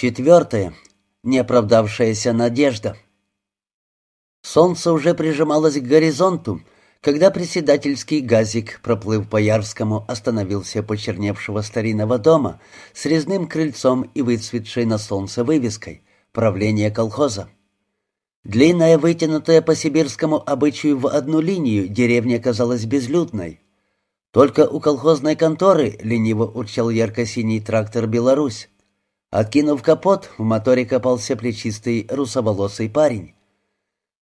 Четвертое. Неоправдавшаяся надежда. Солнце уже прижималось к горизонту, когда председательский газик, проплыв по Ярскому, остановился почерневшего старинного дома с резным крыльцом и выцветшей на солнце вывеской «Правление колхоза». Длинная, вытянутая по сибирскому обычаю в одну линию, деревня казалась безлюдной. Только у колхозной конторы лениво урчал ярко-синий трактор «Беларусь». Откинув капот, в моторе копался плечистый русоволосый парень.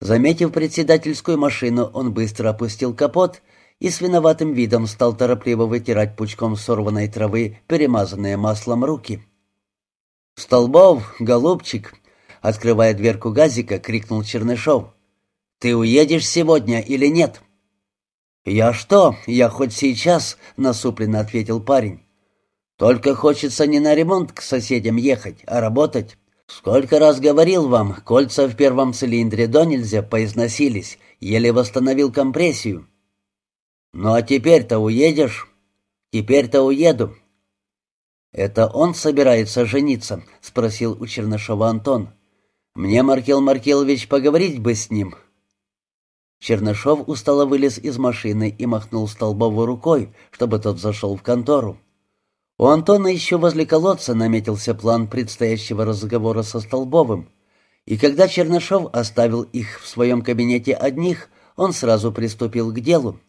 Заметив председательскую машину, он быстро опустил капот и с виноватым видом стал торопливо вытирать пучком сорванной травы перемазанные маслом руки. «Столбов, голубчик!» — открывая дверку газика, крикнул Чернышов. «Ты уедешь сегодня или нет?» «Я что? Я хоть сейчас?» — насупленно ответил парень. «Только хочется не на ремонт к соседям ехать, а работать. Сколько раз говорил вам, кольца в первом цилиндре до нельзя поизносились, еле восстановил компрессию. Ну а теперь-то уедешь? Теперь-то уеду. Это он собирается жениться? Спросил у Чернышова Антон. Мне, Маркел Маркелович, поговорить бы с ним. Чернышов устало вылез из машины и махнул Столбову рукой, чтобы тот зашел в контору. У Антона еще возле колодца наметился план предстоящего разговора со Столбовым, и когда Чернышов оставил их в своем кабинете одних, он сразу приступил к делу.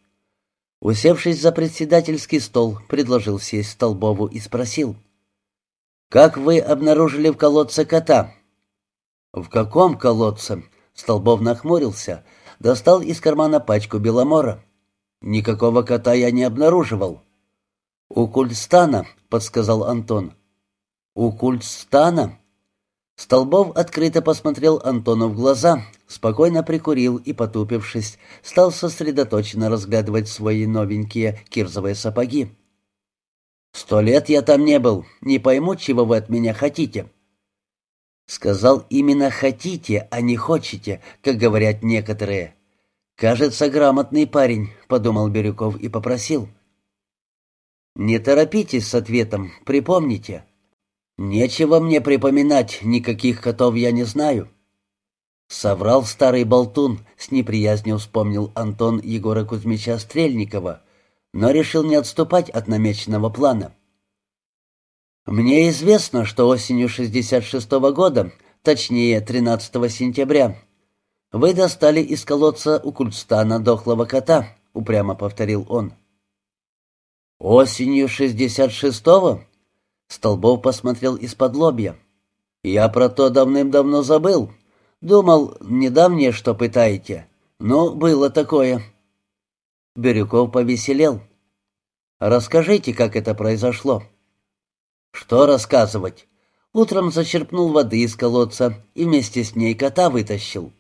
Усевшись за председательский стол, предложил сесть Столбову и спросил. «Как вы обнаружили в колодце кота?» «В каком колодце?» Столбов нахмурился, достал из кармана пачку беломора. «Никакого кота я не обнаруживал». «У Кульстана», — подсказал Антон. «У Кульстана?» Столбов открыто посмотрел Антону в глаза, спокойно прикурил и, потупившись, стал сосредоточенно разглядывать свои новенькие кирзовые сапоги. «Сто лет я там не был. Не пойму, чего вы от меня хотите». Сказал именно «хотите», а не «хочете», как говорят некоторые. «Кажется, грамотный парень», — подумал Бирюков и попросил. «Не торопитесь с ответом, припомните». «Нечего мне припоминать, никаких котов я не знаю». Соврал старый болтун, с неприязнью вспомнил Антон Егора Кузьмича Стрельникова, но решил не отступать от намеченного плана. «Мне известно, что осенью 66-го года, точнее 13 сентября, вы достали из колодца у Кульстана дохлого кота», — упрямо повторил он. «Осенью шестьдесят шестого?» Столбов посмотрел из-под лобья. «Я про то давным-давно забыл. Думал, недавнее что пытаете. Но было такое». Бирюков повеселел. «Расскажите, как это произошло». «Что рассказывать?» Утром зачерпнул воды из колодца и вместе с ней кота вытащил.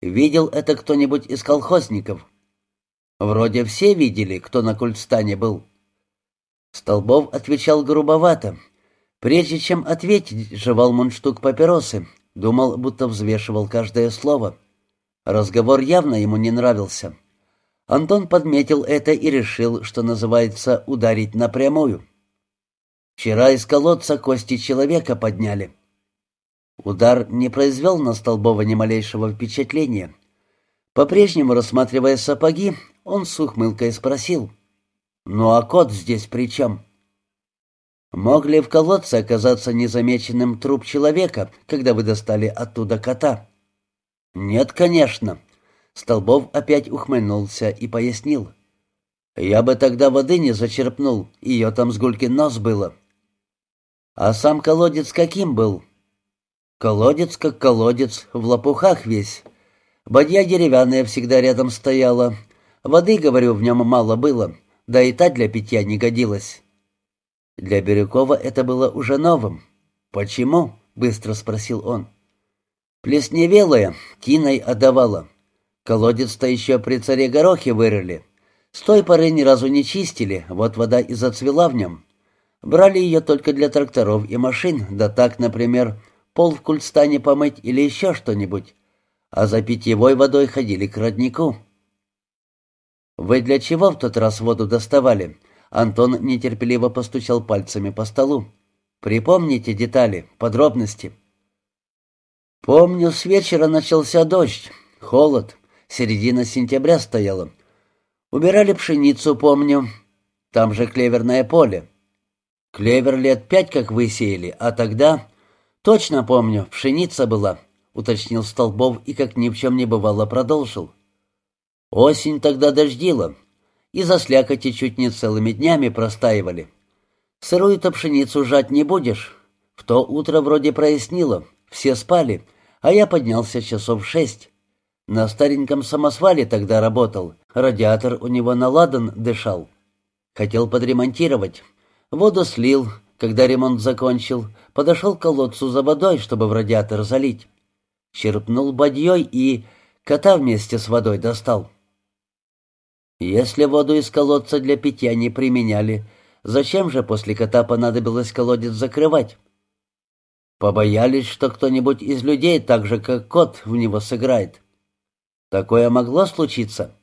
«Видел это кто-нибудь из колхозников?» Вроде все видели, кто на кульстане был. Столбов отвечал грубовато. Прежде чем ответить, жевал мундштук папиросы. Думал, будто взвешивал каждое слово. Разговор явно ему не нравился. Антон подметил это и решил, что называется «ударить напрямую». Вчера из колодца кости человека подняли. Удар не произвел на Столбова ни малейшего впечатления. По-прежнему, рассматривая сапоги, он с ухмылкой спросил. «Ну а кот здесь при чем?» «Мог ли в колодце оказаться незамеченным труп человека, когда вы достали оттуда кота?» «Нет, конечно». Столбов опять ухмыльнулся и пояснил. «Я бы тогда воды не зачерпнул, ее там с гулькин нос было». «А сам колодец каким был?» «Колодец как колодец, в лопухах весь». Бадья деревянная всегда рядом стояла. Воды, говорю, в нем мало было, да и та для питья не годилась. Для Бирюкова это было уже новым. «Почему?» — быстро спросил он. «Плесневелая, тиной отдавала. Колодец-то еще при царе Горохе вырыли. С той поры ни разу не чистили, вот вода и зацвела в нем. Брали ее только для тракторов и машин, да так, например, пол в кульстане помыть или еще что-нибудь а за питьевой водой ходили к роднику. «Вы для чего в тот раз воду доставали?» Антон нетерпеливо постучал пальцами по столу. Припомните детали, подробности. Помню, с вечера начался дождь, холод, середина сентября стояла. Убирали пшеницу, помню. Там же клеверное поле. Клевер лет пять как высеяли, а тогда... Точно помню, пшеница была, уточнил Столбов и, как ни в чем не бывало, продолжил. Осень тогда дождила, и за слякоти чуть не целыми днями простаивали. Сырую-то пшеницу жать не будешь. В то утро вроде прояснило, все спали, а я поднялся часов шесть. На стареньком самосвале тогда работал, радиатор у него наладан дышал. Хотел подремонтировать. Воду слил, когда ремонт закончил, подошел к колодцу за водой, чтобы в радиатор залить. Черпнул бадьей и кота вместе с водой достал. Если воду из колодца для питья не применяли, зачем же после кота понадобилось колодец закрывать? Побоялись, что кто-нибудь из людей, так же как кот, в него сыграет. Такое могло случиться?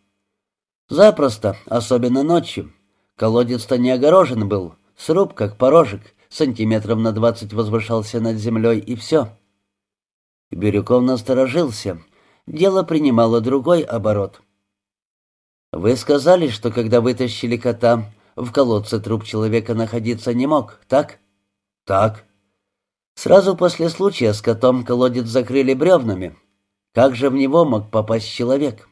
Запросто, особенно ночью. Колодец-то не огорожен был, сруб как порожек, сантиметров на двадцать возвышался над землей, и все. Бирюков насторожился. Дело принимало другой оборот. «Вы сказали, что когда вытащили кота, в колодце труп человека находиться не мог, так?» «Так». Сразу после случая с котом колодец закрыли бревнами. Как же в него мог попасть человек?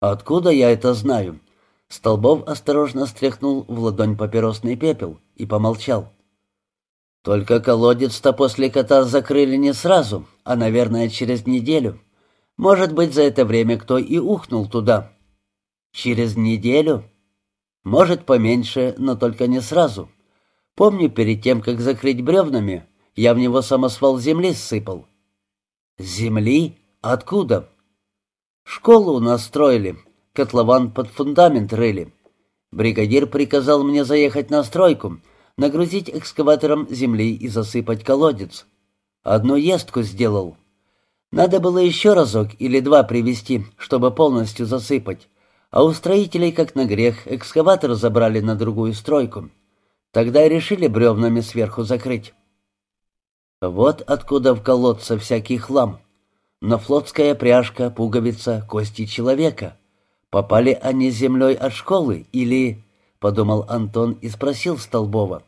Откуда я это знаю? Столбов осторожно стряхнул в ладонь папиросный пепел и помолчал. Только колодец-то после кота закрыли не сразу, а, наверное, через неделю. Может быть, за это время кто и ухнул туда. Через неделю? Может, поменьше, но только не сразу. Помню, перед тем, как закрыть бревнами, я в него самосвал земли сыпал. Земли? «Откуда?» «Школу у нас строили, котлован под фундамент рыли. Бригадир приказал мне заехать на стройку, нагрузить экскаватором земли и засыпать колодец. Одну естку сделал. Надо было еще разок или два привезти, чтобы полностью засыпать, а у строителей, как на грех, экскаватор забрали на другую стройку. Тогда и решили бревнами сверху закрыть. Вот откуда в колодце всякий хлам но флотская пряжка, пуговица, кости человека. Попали они землей от школы или... — подумал Антон и спросил Столбова.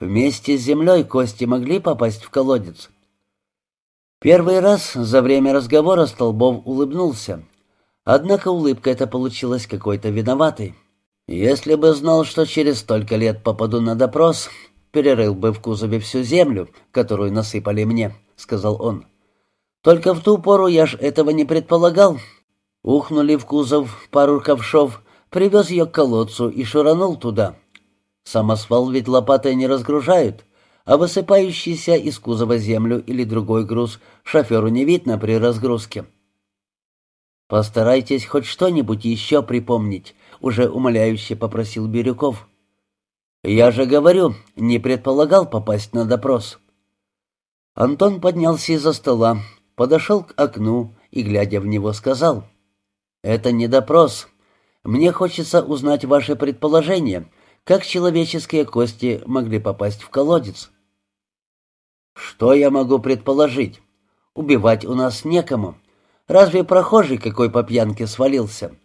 «Вместе с землей кости могли попасть в колодец?» Первый раз за время разговора Столбов улыбнулся. Однако улыбка эта получилась какой-то виноватой. «Если бы знал, что через столько лет попаду на допрос, перерыл бы в кузове всю землю, которую насыпали мне», — сказал он. Только в ту пору я ж этого не предполагал. Ухнули в кузов пару ковшов, привез ее к колодцу и шуранул туда. Самосвал ведь лопатой не разгружают, а высыпающийся из кузова землю или другой груз шоферу не видно при разгрузке. «Постарайтесь хоть что-нибудь еще припомнить», — уже умоляюще попросил Бирюков. «Я же говорю, не предполагал попасть на допрос». Антон поднялся из-за стола, подошел к окну и, глядя в него, сказал, «Это не допрос. Мне хочется узнать ваше предположение, как человеческие кости могли попасть в колодец». «Что я могу предположить? Убивать у нас некому. Разве прохожий какой по пьянке свалился?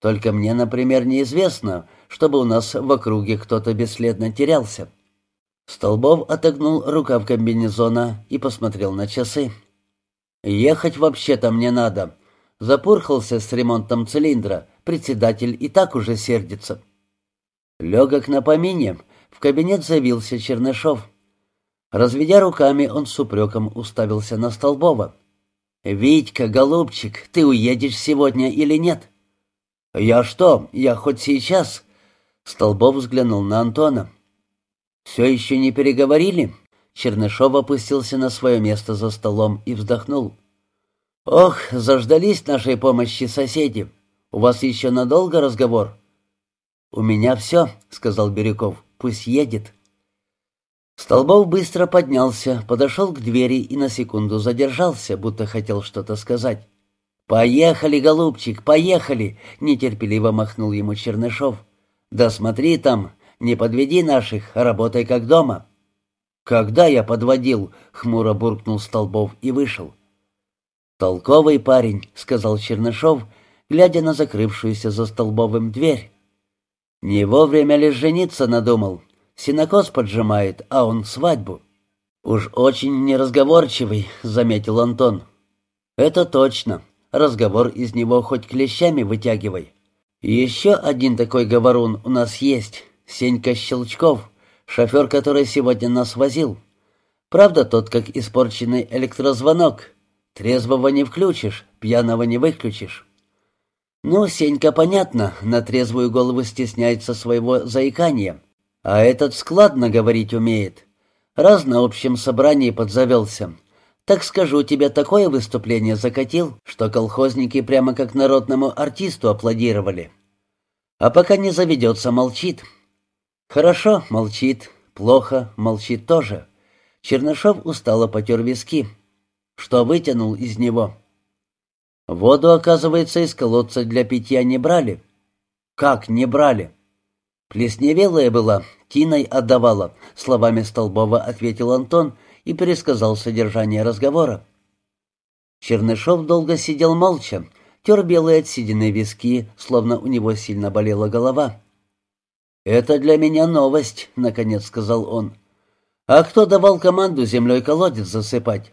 Только мне, например, неизвестно, чтобы у нас в округе кто-то бесследно терялся». Столбов отогнул рукав комбинезона и посмотрел на часы. «Ехать вообще-то мне надо». Запурхался с ремонтом цилиндра. Председатель и так уже сердится. Легок на помине. В кабинет завился Чернышов. Разведя руками, он с упреком уставился на Столбова. «Витька, голубчик, ты уедешь сегодня или нет?» «Я что? Я хоть сейчас?» Столбов взглянул на Антона. «Все еще не переговорили?» Чернышов опустился на свое место за столом и вздохнул. «Ох, заждались нашей помощи соседи. У вас еще надолго разговор?» «У меня все», — сказал Бирюков. «Пусть едет». Столбов быстро поднялся, подошел к двери и на секунду задержался, будто хотел что-то сказать. «Поехали, голубчик, поехали!» — нетерпеливо махнул ему Чернышов. «Да смотри там, не подведи наших, работай как дома». «Когда я подводил?» — хмуро буркнул Столбов и вышел. «Толковый парень», — сказал Чернышов, глядя на закрывшуюся за Столбовым дверь. «Не вовремя лишь жениться надумал. Синокос поджимает, а он свадьбу». «Уж очень неразговорчивый», — заметил Антон. «Это точно. Разговор из него хоть клещами вытягивай. Еще один такой говорун у нас есть, Сенька Щелчков, шофер, который сегодня нас возил. Правда, тот как испорченный электрозвонок. Трезвого не включишь, пьяного не выключишь». «Ну, Сенька, понятно, на трезвую голову стесняется своего заикания. А этот складно говорить умеет. Раз на общем собрании подзавелся. Так скажу, тебе такое выступление закатил, что колхозники прямо как народному артисту аплодировали. А пока не заведется, молчит. Хорошо, молчит. Плохо, молчит тоже. Чернышов устало потер виски. Что вытянул из него? Воду, оказывается, из колодца для питья не брали. Как не брали? Плесневелая была, Тиной отдавала, словами Столбова ответил Антон и пересказал содержание разговора. Чернышов долго сидел молча, тер белые от седины виски, словно у него сильно болела голова. «Это для меня новость», — наконец сказал он. «А кто давал команду землей колодец засыпать?»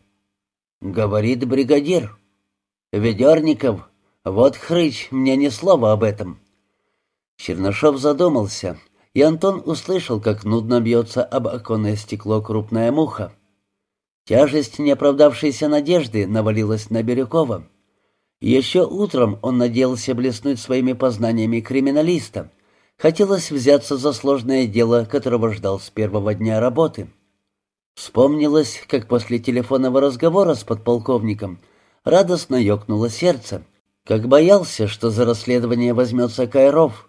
«Говорит бригадир». «Ведерников. Вот хрыч, мне ни слова об этом». Чернышов задумался, и Антон услышал, как нудно бьется об оконное стекло крупная муха. Тяжесть неоправдавшейся надежды навалилась на Бирюкова. Еще утром он надеялся блеснуть своими познаниями криминалиста. Хотелось взяться за сложное дело, которого ждал с первого дня работы. Вспомнилось, как после телефонного разговора с подполковником радостно ёкнуло сердце, как боялся, что за расследование возьмется Кайров —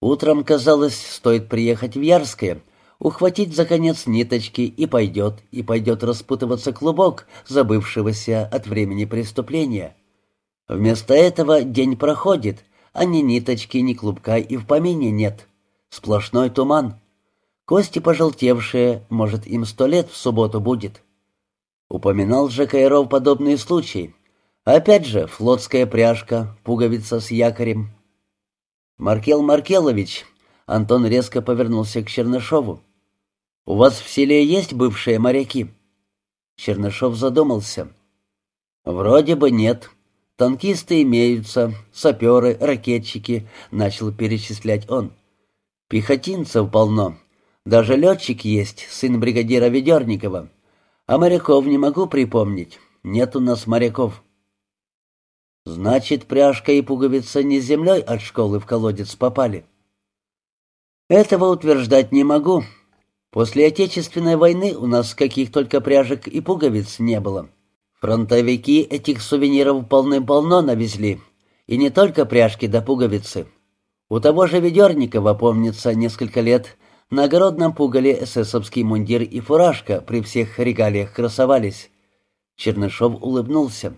Утром, казалось, стоит приехать в Ярское, ухватить за конец ниточки и пойдет, и пойдет распутываться клубок забывшегося от времени преступления. Вместо этого день проходит, а ни ниточки, ни клубка и в помине нет. Сплошной туман. Кости пожелтевшие, может, им сто лет в субботу будет. Упоминал же Кайров подобные случаи. Опять же, флотская пряжка, пуговица с якорем — «Маркел Маркелович!» Антон резко повернулся к Чернышову. «У вас в селе есть бывшие моряки?» Чернышов задумался. «Вроде бы нет. Танкисты имеются, саперы, ракетчики», — начал перечислять он. «Пехотинцев полно. Даже летчик есть, сын бригадира Ведерникова. А моряков не могу припомнить. Нет у нас моряков». Значит, пряжка и пуговица не землей от школы в колодец попали. Этого утверждать не могу. После Отечественной войны у нас каких только пряжек и пуговиц не было. Фронтовики этих сувениров полным-полно навезли. И не только пряжки да пуговицы. У того же Ведерникова, помнится, несколько лет на огородном пугале эсэсовский мундир и фуражка при всех регалиях красовались. Чернышов улыбнулся.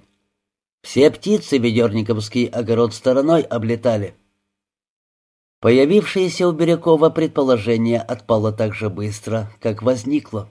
Все птицы ведерниковский огород стороной облетали. Появившееся у Бирюкова предположение отпало так же быстро, как возникло.